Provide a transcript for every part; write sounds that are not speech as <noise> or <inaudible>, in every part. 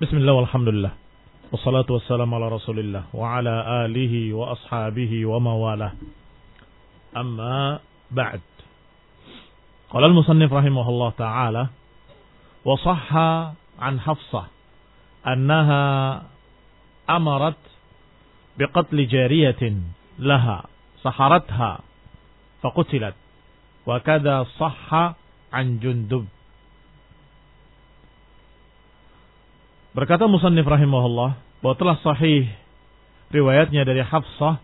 Bismillah walhamdulillah. Wassalatu wassalamu ala rasulillah wa ala alihi wa ashabihi wa mawalah. Amma ba'd. Qala al-musannif rahimahullah ta'ala wa sahha an Hafsah annaha amarat biqatli jariyatin laha saharatha faqutilat wa kada sahha an Berkata Musannif rahimahullah bahwa telah sahih riwayatnya dari Hafsah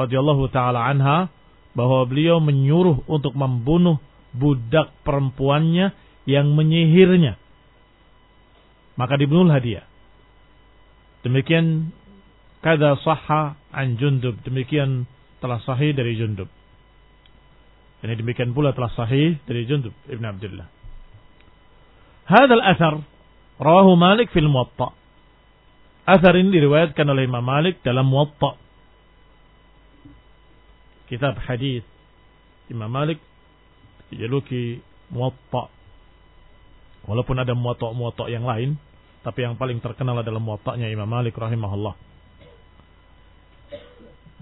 radhiyallahu taala anha bahwa beliau menyuruh untuk membunuh budak perempuannya yang menyihirnya. Maka dibunuhlah dia. Demikian kada sahha an Jundub. Demikian telah sahih dari Jundub. Ini demikian pula telah sahih dari Jundub Ibn Abdullah. Hadal asar Rawahu Malik fil Muwatta. Asar ini diriwayatkan oleh Imam Malik dalam Muwatta. Kitab hadis Imam Malik dijuluki Muwatta. Walaupun ada muwatta-muwatta yang lain, tapi yang paling terkenal adalah muwatta'nya Imam Malik rahimahullah.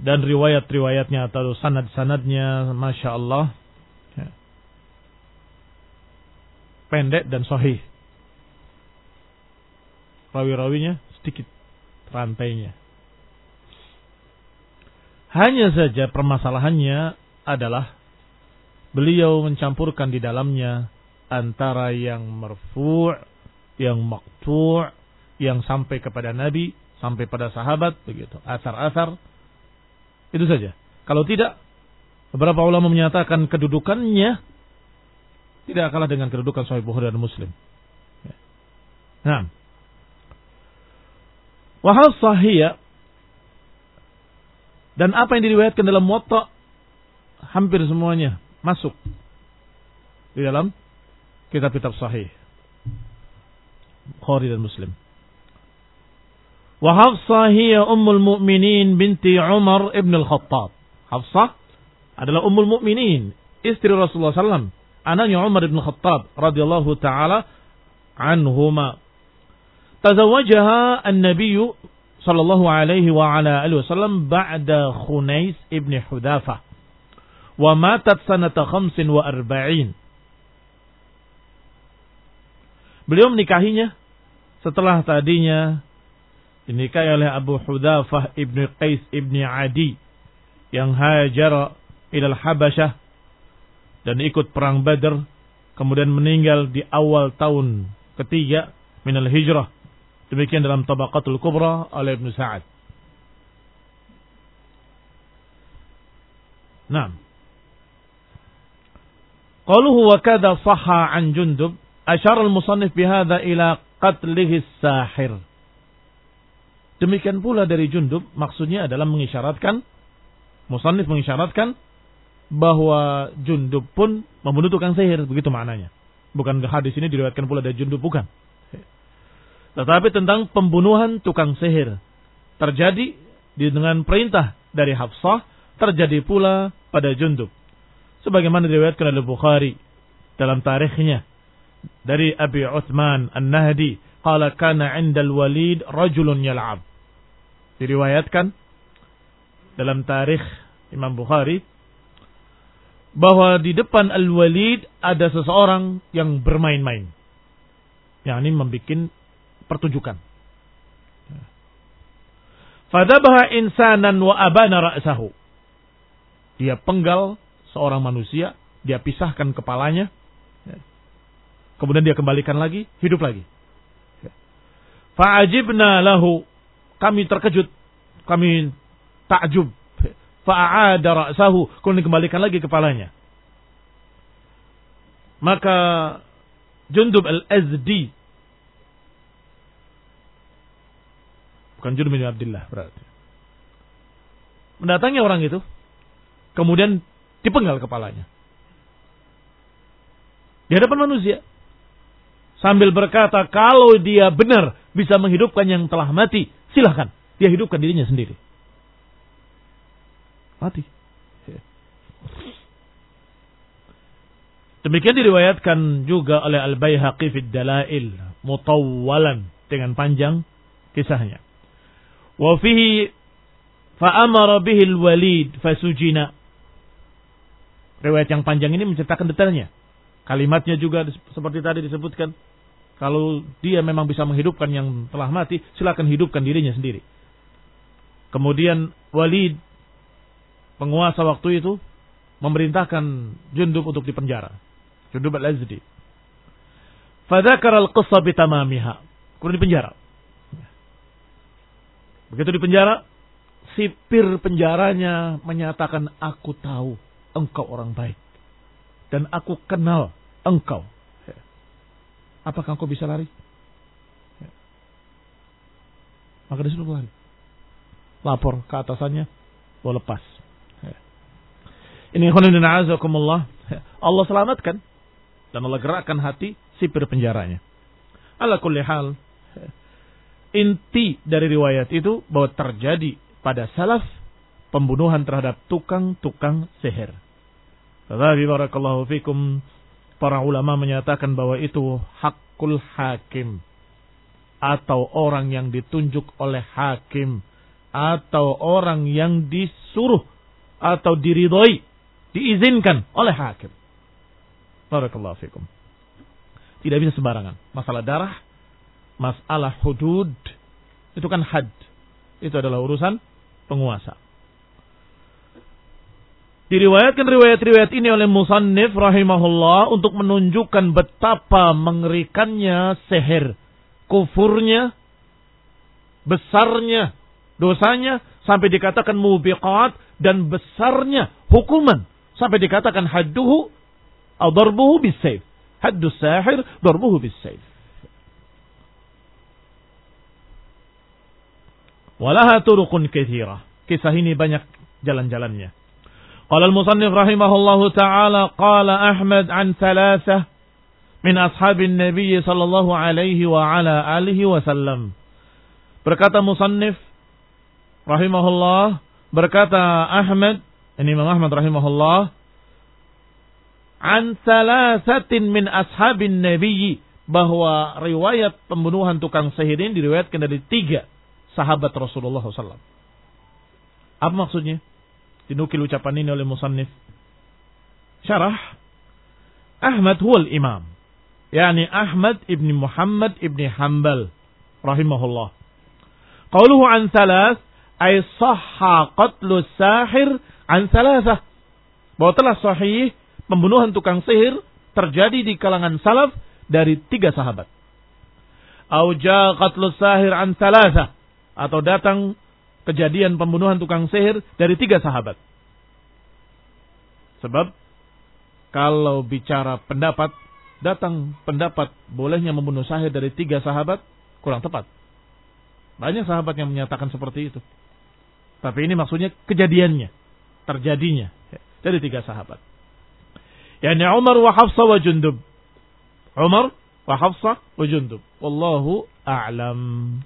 Dan riwayat-riwayatnya atau sanad-sanadnya Masya Allah ya, pendek dan sahih rawi-rawinya sedikit rantainya. Hanya saja permasalahannya adalah beliau mencampurkan di dalamnya antara yang marfu', yang maktu', yang sampai kepada Nabi, sampai pada sahabat, begitu. Asar-asar, itu saja. Kalau tidak, beberapa ulama menyatakan kedudukannya tidak kalah dengan kedudukan Sahih Bukhari dan Muslim. Nah, Wahal sahih dan apa yang diriwayatkan dalam Muwatta hampir semuanya masuk di dalam kitab-kitab sahih Bukhari dan Muslim. Wa Hafsah hiya ummul mu'minin binti Umar ibn al-Khattab. Hafsah adalah ummul mu'minin, istri Rasulullah SAW. Anaknya Umar ibn al-Khattab radhiyallahu taala anhuma Tazawajaha an-nabiyyu sallallahu alaihi wa ala alihi wasallam ba'da Khunais ibn Hudafa, Wa matat sanata khamsin wa arba'in. Beliau menikahinya setelah tadinya dinikahi oleh Abu Hudafah ibn Qais ibn Adi yang hajar ilal Habasyah dan ikut perang Badr kemudian meninggal di awal tahun ketiga minal hijrah Demikian dalam Tabaqatul Kubra oleh Ibn Sa'ad. Nah. Qaluhu wa kada sahha an Jundub asyara al-musannif bihadha ila qatlihi sahir. Demikian pula dari Jundub maksudnya adalah mengisyaratkan musannif mengisyaratkan bahwa Jundub pun membunuh tukang sihir begitu maknanya. Bukan hadis ini diriwayatkan pula dari Jundub bukan. Tetapi tentang pembunuhan tukang sihir. Terjadi dengan perintah dari Hafsah. Terjadi pula pada Jundub. Sebagaimana diriwayatkan oleh Bukhari. Dalam tarikhnya. Dari Abi Uthman An-Nahdi. Qala kana indal walid rajulun yal'ab. Diriwayatkan. Dalam tarikh Imam Bukhari. Bahwa di depan Al-Walid ada seseorang yang bermain-main. Yang ini membuat pertunjukan. Fadabaha insanan wa abana ra'sahu. Dia penggal seorang manusia, dia pisahkan kepalanya, kemudian dia kembalikan lagi, hidup lagi. Fa'ajibna lahu. Kami terkejut, kami takjub. Fa'ada ra'sahu. Kemudian dikembalikan lagi kepalanya. Maka Jundub al-Azdi Bukan Junub bin Abdullah berarti. Mendatangi orang itu, kemudian dipenggal kepalanya. Di hadapan manusia. Sambil berkata, kalau dia benar bisa menghidupkan yang telah mati, silahkan. Dia hidupkan dirinya sendiri. Mati. Demikian diriwayatkan juga oleh Al-Bayhaqi fid Dalail mutawwalan dengan panjang kisahnya. Wa fihi fa'amara bihi al-walid fasujina. Riwayat yang panjang ini menceritakan detailnya. Kalimatnya juga seperti tadi disebutkan. Kalau dia memang bisa menghidupkan yang telah mati, silakan hidupkan dirinya sendiri. Kemudian Walid, penguasa waktu itu, memerintahkan Jundub untuk dipenjara. Jundub al-Azdi. Fadakar al-qissa bitamamiha. Kemudian dipenjara. Begitu dipenjara, sipir penjaranya menyatakan, aku tahu engkau orang baik. Dan aku kenal engkau. Apakah engkau bisa lari? Maka dia suruh lari. Lapor ke atasannya, mau lepas. Ini khonidin azakumullah. Allah selamatkan. Dan Allah gerakkan hati sipir penjaranya. Ala kulli. Inti dari riwayat itu bahwa terjadi pada salaf pembunuhan terhadap tukang-tukang sihir. Tetapi barakallahu fikum para ulama menyatakan bahwa itu hakul hakim atau orang yang ditunjuk oleh hakim atau orang yang disuruh atau diridhoi diizinkan oleh hakim. Barakallahu fikum. Tidak bisa sembarangan. Masalah darah, masalah hudud, itu kan had. Itu adalah urusan penguasa. Diriwayatkan riwayat-riwayat ini oleh Musannif rahimahullah untuk menunjukkan betapa mengerikannya seher. Kufurnya, besarnya, dosanya, sampai dikatakan mubiqat, dan besarnya hukuman. Sampai dikatakan hadduhu, atau darbuhu bisayf. Haddu sahir, darbuhu bisayf. Walaha turukun kathira. Kisah ini banyak jalan-jalannya. Qala al-musannif rahimahullahu taala qala Ahmad an thalathah min ashabin Nabi sallallahu alaihi wa ala alihi wa sallam. Berkata musannif rahimahullah berkata Ahmad ini Imam Ahmad rahimahullah an salasatin min ashabin Nabi bahwa riwayat pembunuhan tukang sihir ini diriwayatkan dari tiga sahabat Rasulullah SAW. Apa maksudnya? Dinukil ucapan ini oleh musannif. Syarah. Ahmad huwal imam. Yani Ahmad ibni Muhammad ibni Hanbal. Rahimahullah. Qauluhu an salas. Ay sahha qatlu sahir an salasah. Bahwa telah sahih pembunuhan tukang sihir terjadi di kalangan salaf dari tiga sahabat. Auja qatlu sahir an salasah. Atau datang kejadian pembunuhan tukang sihir dari tiga sahabat. Sebab kalau bicara pendapat, datang pendapat bolehnya membunuh sahir dari tiga sahabat, kurang tepat. Banyak sahabat yang menyatakan seperti itu. Tapi ini maksudnya kejadiannya, terjadinya dari tiga sahabat. Yani Umar wa Hafsah wa Jundub. Umar wa Hafsah wa Jundub. Wallahu a'lam.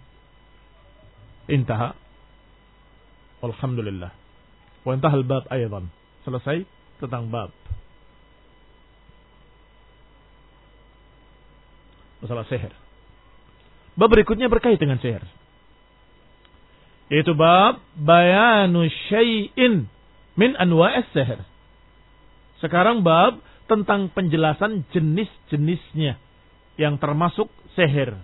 Intaha. Alhamdulillah. Wa intahal bab aydan. Selesai tentang bab. Masalah seher. Bab berikutnya berkait dengan seher. Yaitu bab bayanu syai'in min anwa'is seher. Sekarang bab tentang penjelasan jenis-jenisnya yang termasuk seher.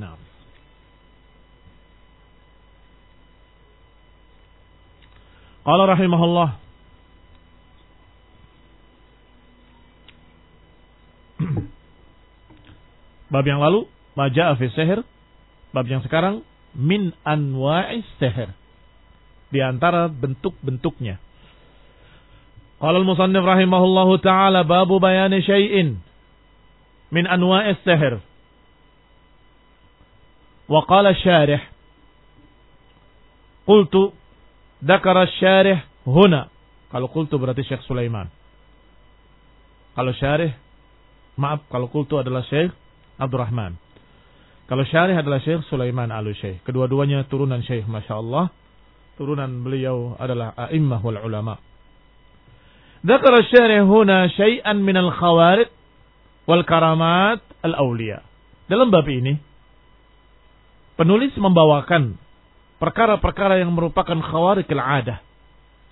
Nah. Qala rahimahullah. <clears throat> Bab yang lalu Maja'a fi seher Bab yang sekarang Min anwa'is seher Di antara bentuk-bentuknya. Qala al-musannif rahimahullahu ta'ala Babu bayani syai'in Min anwa'is seher Wa qala syarih. Qultu Dakara syarih huna. Kalau kultu berarti Syekh Sulaiman. Kalau syarih, maaf, kalau kultu adalah Syekh Abdurrahman. Kalau syarih adalah Syekh Sulaiman al Syekh. Kedua-duanya turunan Syekh, Masya Allah. Turunan beliau adalah a'immah wal ulama. Dakara syarih huna syai'an minal khawarid wal karamat al aulia. Dalam bab ini penulis membawakan perkara-perkara yang merupakan khawarikil adah,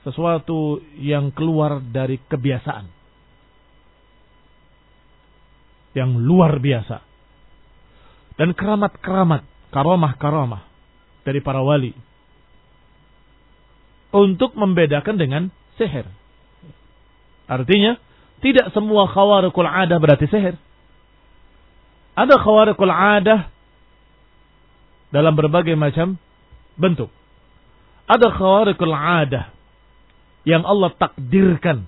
sesuatu yang keluar dari kebiasaan. Yang luar biasa. Dan keramat-keramat, karamah-karamah dari para wali. Untuk membedakan dengan sihir. Artinya, tidak semua khawarikul adah berarti sihir. Ada khawarikul adah dalam berbagai macam bentuk. Ada khawarikul adah yang Allah takdirkan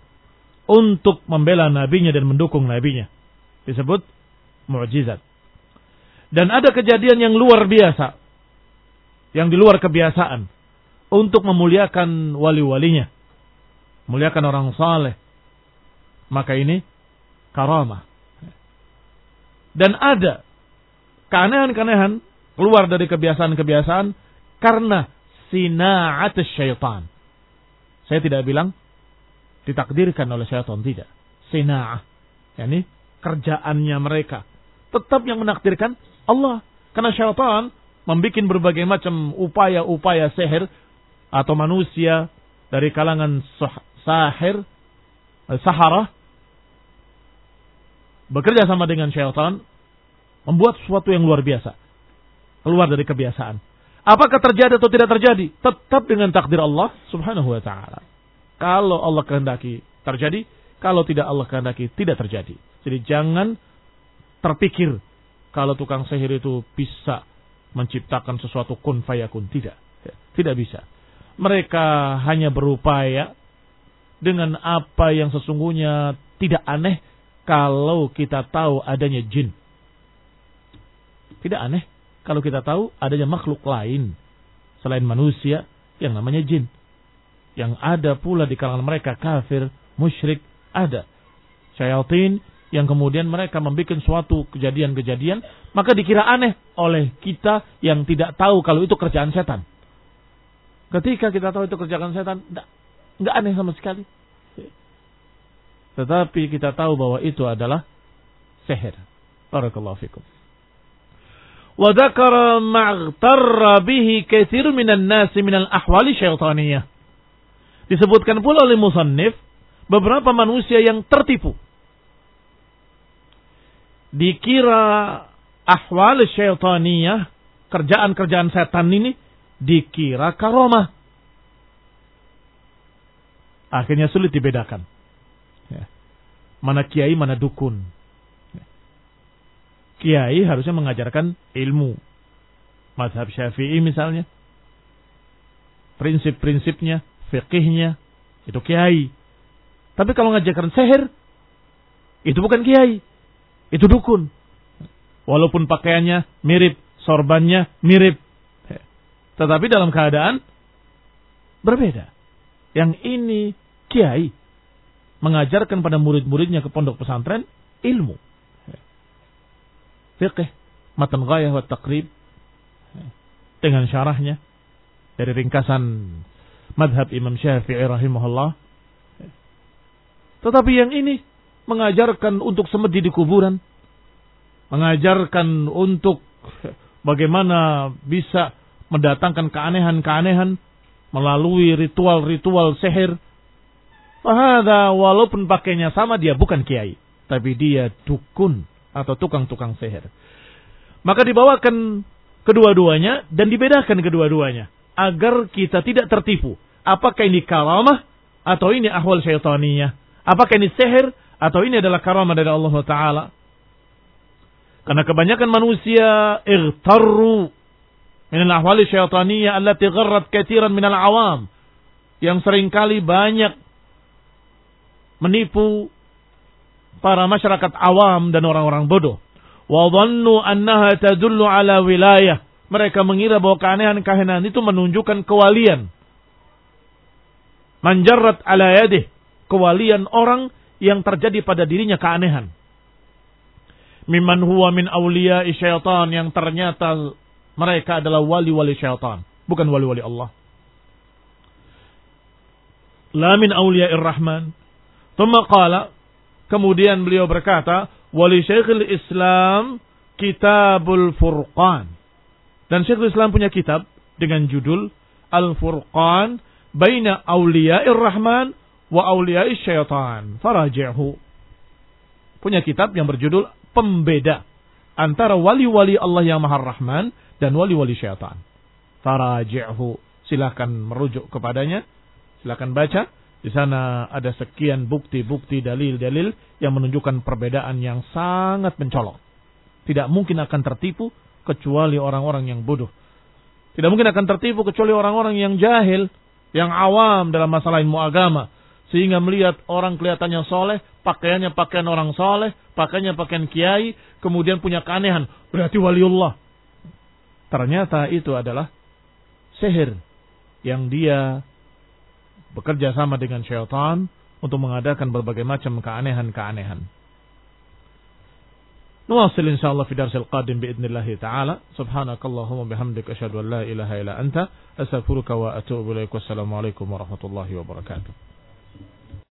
untuk membela nabinya dan mendukung nabinya. Disebut mukjizat. Dan ada kejadian yang luar biasa. Yang di luar kebiasaan. Untuk memuliakan wali-walinya. Muliakan orang saleh maka ini karamah. Dan ada keanehan-keanehan keluar dari kebiasaan-kebiasaan karena sina'at syaitan. Saya tidak bilang ditakdirkan oleh syaitan, tidak. Sina'ah. Yani kerjaannya mereka. Tetap yang menakdirkan Allah. Karena syaitan membuat berbagai macam upaya-upaya sihir atau manusia dari kalangan sahir Sahara bekerja sama dengan syaitan membuat sesuatu yang luar biasa. Keluar dari kebiasaan. Apakah terjadi atau tidak terjadi? Tetap dengan takdir Allah subhanahu wa ta'ala. Kalau Allah kehendaki terjadi, kalau tidak Allah kehendaki tidak terjadi. Jadi jangan terpikir kalau tukang sihir itu bisa menciptakan sesuatu kun fayakun. Tidak. Tidak bisa. Mereka hanya berupaya dengan apa yang sesungguhnya tidak aneh kalau kita tahu adanya jin. Tidak aneh kalau kita tahu adanya makhluk lain selain manusia yang namanya jin. Yang ada pula di kalangan mereka kafir, musyrik, ada. Syaitin yang kemudian mereka membuat suatu kejadian-kejadian, maka dikira aneh oleh kita yang tidak tahu kalau itu kerjaan setan. Ketika kita tahu itu kerjaan setan, enggak, enggak aneh sama sekali. Tetapi kita tahu bahwa itu adalah sihir. Barakallahu fikum. Wa dzakara ma'ghtarra bihi katsir minan nasi minal ahwali syaitaniyah. Disebutkan pula oleh musannif beberapa manusia yang tertipu. Dikira ahwal syaitaniyah, kerjaan-kerjaan setan ini dikira karomah. Akhirnya sulit dibedakan. Ya. Mana kiai, mana dukun. Kiai harusnya mengajarkan ilmu. Mazhab syafi'i misalnya. Prinsip-prinsipnya, fikihnya, itu kiai. Tapi kalau mengajarkan seher, itu bukan kiai. Itu dukun. Walaupun pakaiannya mirip, sorbannya mirip. Tetapi dalam keadaan berbeda. Yang ini kiai mengajarkan pada murid-muridnya ke pondok pesantren ilmu. Fiqh, matan ghayah wa taqrib dengan syarahnya dari ringkasan madhab Imam Syafi'i rahimahullah. Tetapi yang ini mengajarkan untuk semedi di kuburan, mengajarkan untuk bagaimana bisa mendatangkan keanehan-keanehan melalui ritual-ritual seher Fahada walaupun pakainya sama dia bukan kiai. Tapi dia dukun atau tukang-tukang seher. Maka dibawakan kedua-duanya dan dibedakan kedua-duanya. Agar kita tidak tertipu. Apakah ini karamah atau ini ahwal syaitaniyah. Apakah ini seher atau ini adalah karamah dari Allah Ta'ala. Karena kebanyakan manusia irtarru minal ahwali syaitaniyah allati gharrat kathiran minal awam. Yang sering kali banyak menipu para masyarakat awam dan orang-orang bodoh. Wa dhannu annaha tadullu ala wilayah. Mereka mengira bahwa keanehan-keanehan itu menunjukkan kewalian. Manjarat ala yadih. Kewalian orang yang terjadi pada dirinya keanehan. Mimman huwa min awliya syaitan yang ternyata mereka adalah wali-wali syaitan. Bukan wali-wali Allah. La min awliya rahman Thumma qala, kemudian beliau berkata, Wali Syekhul Islam Kitabul Furqan. Dan Syekhul Islam punya kitab dengan judul Al-Furqan Baina Awliya'ir Rahman wa Awliya'is Syaitan. Faraji'hu. Punya kitab yang berjudul Pembeda antara wali-wali Allah yang Maha Rahman dan wali-wali syaitan. Faraji'hu. Silahkan merujuk kepadanya. Silahkan baca. Di sana ada sekian bukti-bukti dalil-dalil yang menunjukkan perbedaan yang sangat mencolok. Tidak mungkin akan tertipu kecuali orang-orang yang bodoh. Tidak mungkin akan tertipu kecuali orang-orang yang jahil, yang awam dalam masalah ilmu agama. Sehingga melihat orang kelihatannya soleh, pakaiannya pakaian orang soleh, pakaiannya pakaian kiai, kemudian punya keanehan. Berarti waliullah. Ternyata itu adalah sihir yang dia bekerja sama dengan syaitan untuk mengadakan berbagai macam keanehan-keanehan. Nuwasil insyaallah fi darsil qadim biidznillah taala. Subhanakallahumma bihamdika asyhadu an la ilaha illa anta astaghfiruka wa atuubu ilaik. Wassalamualaikum warahmatullahi wabarakatuh.